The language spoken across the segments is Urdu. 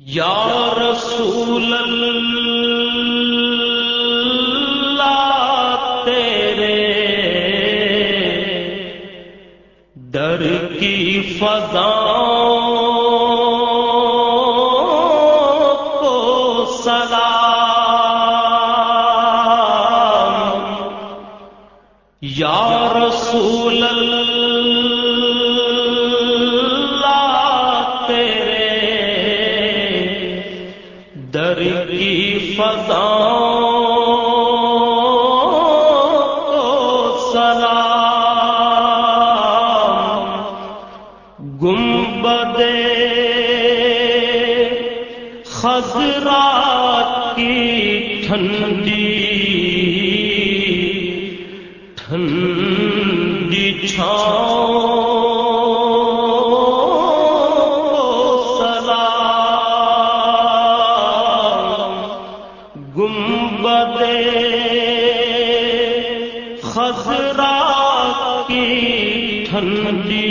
یا رسول اللہ تیرے در کی فضا کو سلام یا رسول اللہ کی فضا کو سلام خزرات کی ٹھنڈی خزرا کی ٹھنڈی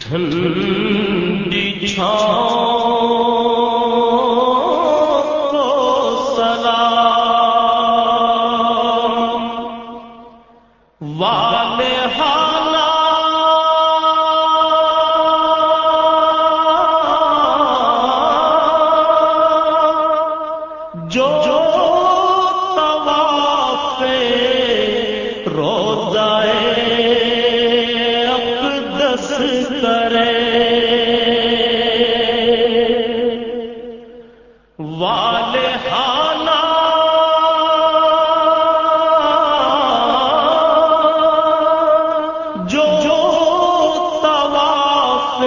ٹھنڈی چھاؤں کرے والے حالا جو طواف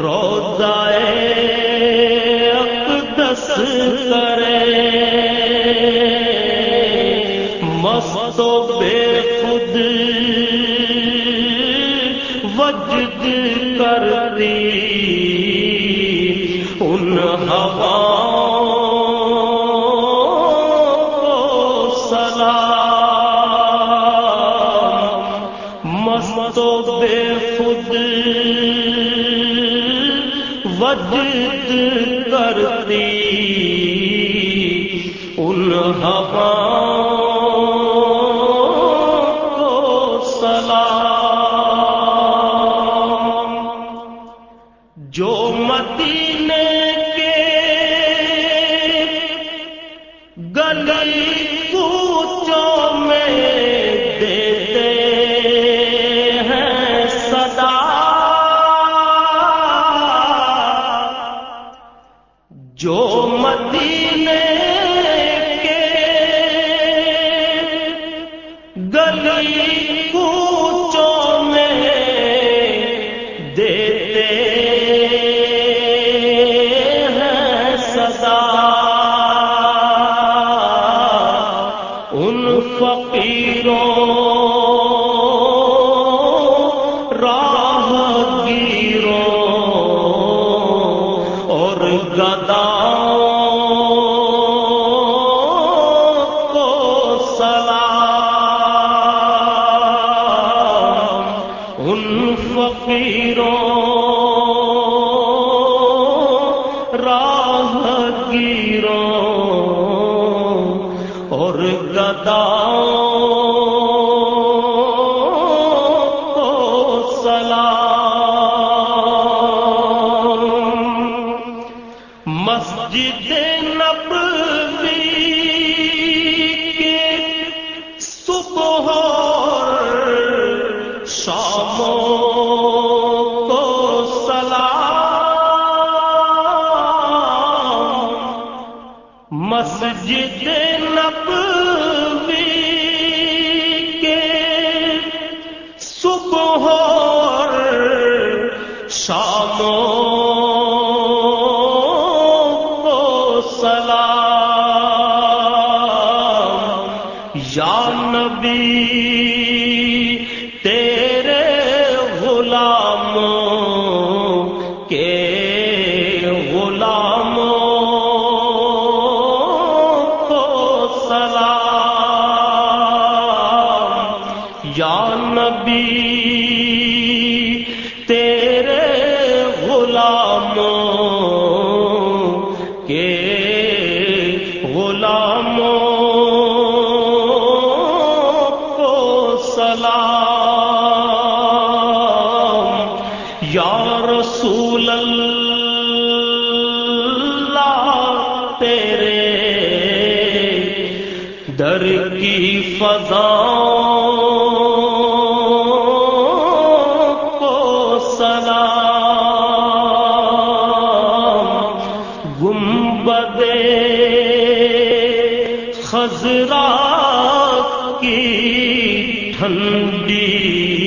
روزائے اقدس کرے۔ کرتی ان ہواؤں کو سلام مست بے خود وجد کرتی ان ہواؤں جو مدینے کے گلی کوچوں میں دیتے ہیں صدا۔ ان فقیروں فقیروں مسجد نبوی کے صبح اور شاموں کو سلام۔ یا نبی تیرے نبی تیرے غلاموں کے غلاموں کو سلام۔ یا رسول اللہ تیرے در کی فضاؤں کی ٹھنڈی